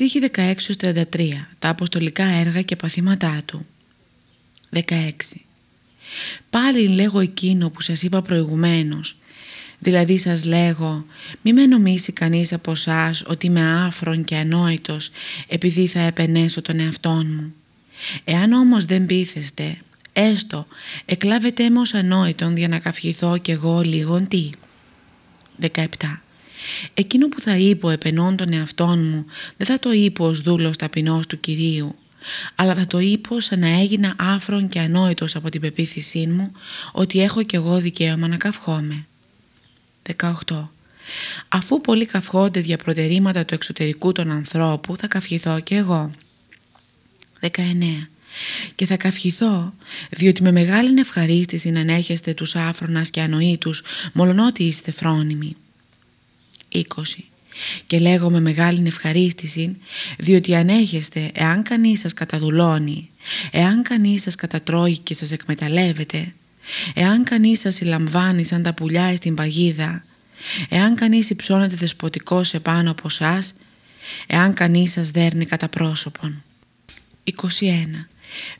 Στίχη 16-33 Τα αποστολικά έργα και παθήματά του 16 Πάλι λέγω εκείνο που σας είπα προηγουμένως Δηλαδή σας λέγω μη με νομίσει κανείς από εσάς ότι είμαι άφρον και ανόητος επειδή θα επενέσω τον εαυτόν μου. Εάν όμως δεν πείθεστε, έστω εκλάβετε με ως ανόητον για να καυχηθώ κι εγώ λίγον τι. 17. Εκείνο που θα είπω επενών τον εαυτόν μου δεν θα το είπω ως δούλος ταπεινός του Κυρίου αλλά θα το είπω σαν να έγινα άφρον και ανόητος από την πεποίθησή μου ότι έχω κι εγώ δικαίωμα να καυχόμαι. 18. Αφού πολλοί καυχόνται δια προτερήματα του εξωτερικού των ανθρώπου θα καυχηθώ κι εγώ. 19. Και θα καυχηθώ διότι με μεγάλη ευχαρίστηση να ανέχεστε τους άφρονας και ανοήτους μολονότι είστε φρόνιμοι. 20. Και λέγω με μεγάλη ευχαρίστηση διότι ανέχεστε εάν κανείς σας καταδουλώνει, εάν κανείς σας κατατρώει και σας εκμεταλλεύεται, εάν κανείς σας συλλαμβάνει σαν τα πουλιά στην παγίδα, εάν κανείς υψώνεται δεσποτικός επάνω από εσά, εάν κανείς σας δέρνει κατά πρόσωπον. 21.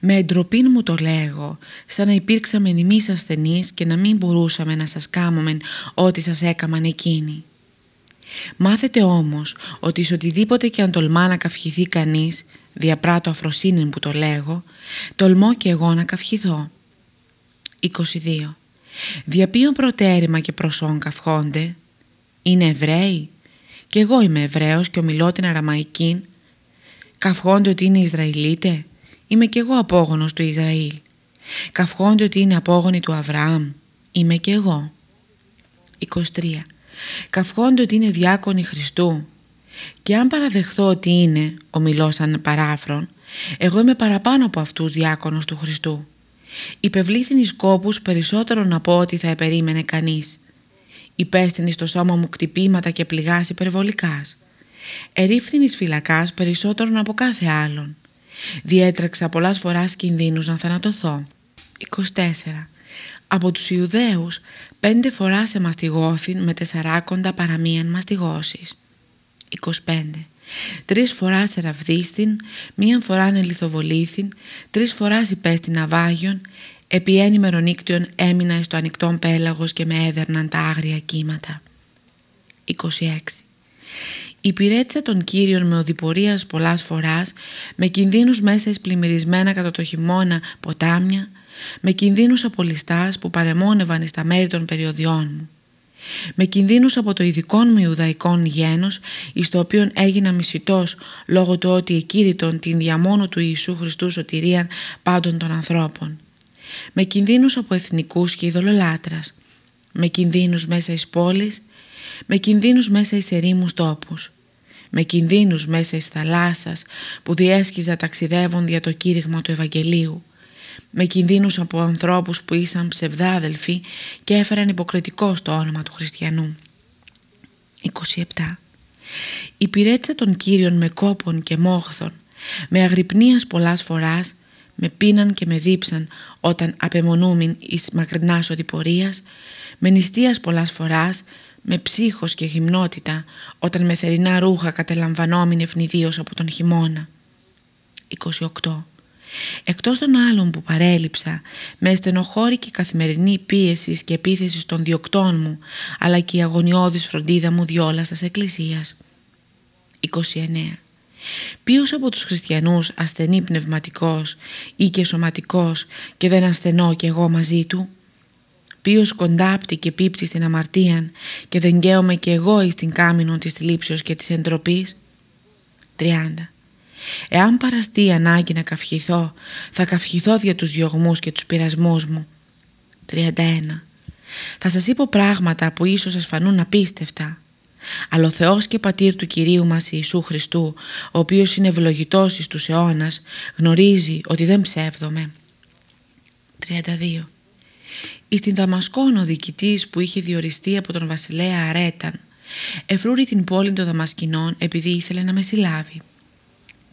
Με εντροπή μου το λέγω, σαν να υπήρξαμε εμείς ασθενείς και να μην μπορούσαμε να σας κάμωμεν ό,τι σας έκαμαν εκείνοι. Μάθετε όμως ότι σε οτιδήποτε και αν τολμά να καυχηθεί κανείς, διαπράττω αφροσύνη που το λέγω, τολμώ και εγώ να καυχηθώ. 22. Δια ποιον προτέρημα και προσόν καυχόνται, είναι Εβραίοι, και εγώ είμαι Εβραίος και ομιλώ την Αραμαϊκή, καυχόνται ότι είναι Ισραηλίτε, είμαι και εγώ απόγονος του Ισραήλ. Καυχόνται ότι είναι απόγονοι του Αβραάμ, είμαι και εγώ. 23. Καυχόνται ότι είναι διάκονοι Χριστού. Και αν παραδεχθώ ότι είναι, ομιλώ σαν παράφρον, εγώ είμαι παραπάνω από αυτούς διάκονος του Χριστού. Υπευλήθην εις κόπους περισσότερο να πω ότι θα επερίμενε κανείς. Υπέστην στο σώμα μου κτυπήματα και πληγάς υπερβολικάς. Ερίφθην εις φυλακάς περισσότερον από κάθε άλλον. Διέτρεξα πολλάς φοράς κινδύνους να θανατωθώ. 24. Από τους Ιουδαίους πέντε φορά σε μαστιγώθην με τεσσαράκοντα παραμίαν μαστιγώσεις. 25. Τρεις φοράς σε ραβδίστην, μίαν φορά λιθοβολήθην, τρεις φοράς υπέστην αβάγιον, επί ένημερον έμεινα στο ανοιχτόν πέλαγος και με έδερναν τα άγρια κύματα. 26. Υπηρέτησα τον Κύριον με οδηπορίας πολλάς φοράς, με κινδύνους μέσα εις πλημμυρισμένα κατά το χειμώνα ποτάμια, με κινδύνους από ληστάς που παρεμόνευαν στα μέρη των περιοδιών μου, με κινδύνους από το ειδικό μου Ιουδαϊκό γένος, εις το οποίο έγινα μισητός λόγω του ότι εκήρυτον την διαμόνου του Ιησού Χριστού σωτηρίαν πάντων των ανθρώπων, με κινδύνους από εθνικούς και ειδωλολάτρας, με κινδύνους μέσα εις πόλεις, με κινδύνους μέσα εις ερήμους τόπους, με κινδύνους μέσα εις θαλάσσας που διέσχιζα ταξιδεύον για το κήρυγμα του Ευαγγελίου, με κινδύνους από ανθρώπους που ήσαν ψευδάδελφοι και έφεραν υποκριτικό στο όνομα του χριστιανού. 27. Υπηρέτησα τον Κύριον με κόπον και μόχθον, με αγρυπνίας πολλάς φοράς, με πίναν και με δίψαν όταν απεμονούμην εις μακρινάς οδηπορίας, με νηστείας πολλάς φοράς, με ψύχος και γυμνότητα όταν με θερινά ρούχα κατελαμβανόμην ευνηδίως από τον χειμώνα. 28. Εκτός των άλλων που παρέλειψα, με στενοχώρηκε καθημερινή πίεση και επίθεση των διοκτών μου, αλλά και η αγωνιώδης φροντίδα μου διόλας εκκλησίας. 29. Ποιος από τους χριστιανούς ασθενεί πνευματικός ή και σωματικός και δεν ασθενώ κι εγώ μαζί του; Ποιος κοντάπτει και πίπτει στην αμαρτίαν και δεν γκαίομαι κι εγώ εις την κάμινον της θλίψεως και της εντροπής; 30. Εάν παραστεί η ανάγκη να καυχηθώ, θα καυχηθώ για τους διωγμούς και τους πειρασμούς μου. 31. Θα σας είπω πράγματα που ίσως σας φανούν απίστευτα. Αλλά ο Θεός και Πατήρ του Κυρίου μας Ιησού Χριστού, ο οποίος είναι ευλογητός εις τους αιώνας, γνωρίζει ότι δεν ψεύδομαι. 32. Εις την Δαμασκόν ο διοικητής που είχε διοριστεί από τον βασιλέα Αρέταν, εφρούρει την πόλη των Δαμασκηνών επειδή ήθελε να με συλλάβει.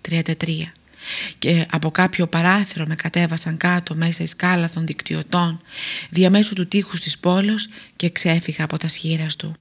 33 και από κάποιο παράθυρο με κατέβασαν κάτω μέσα εις κάλαθων δικτυωτών διαμέσου του τείχους της πόλος και ξέφυγα από τα σχήρας του.